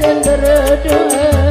dan berdoa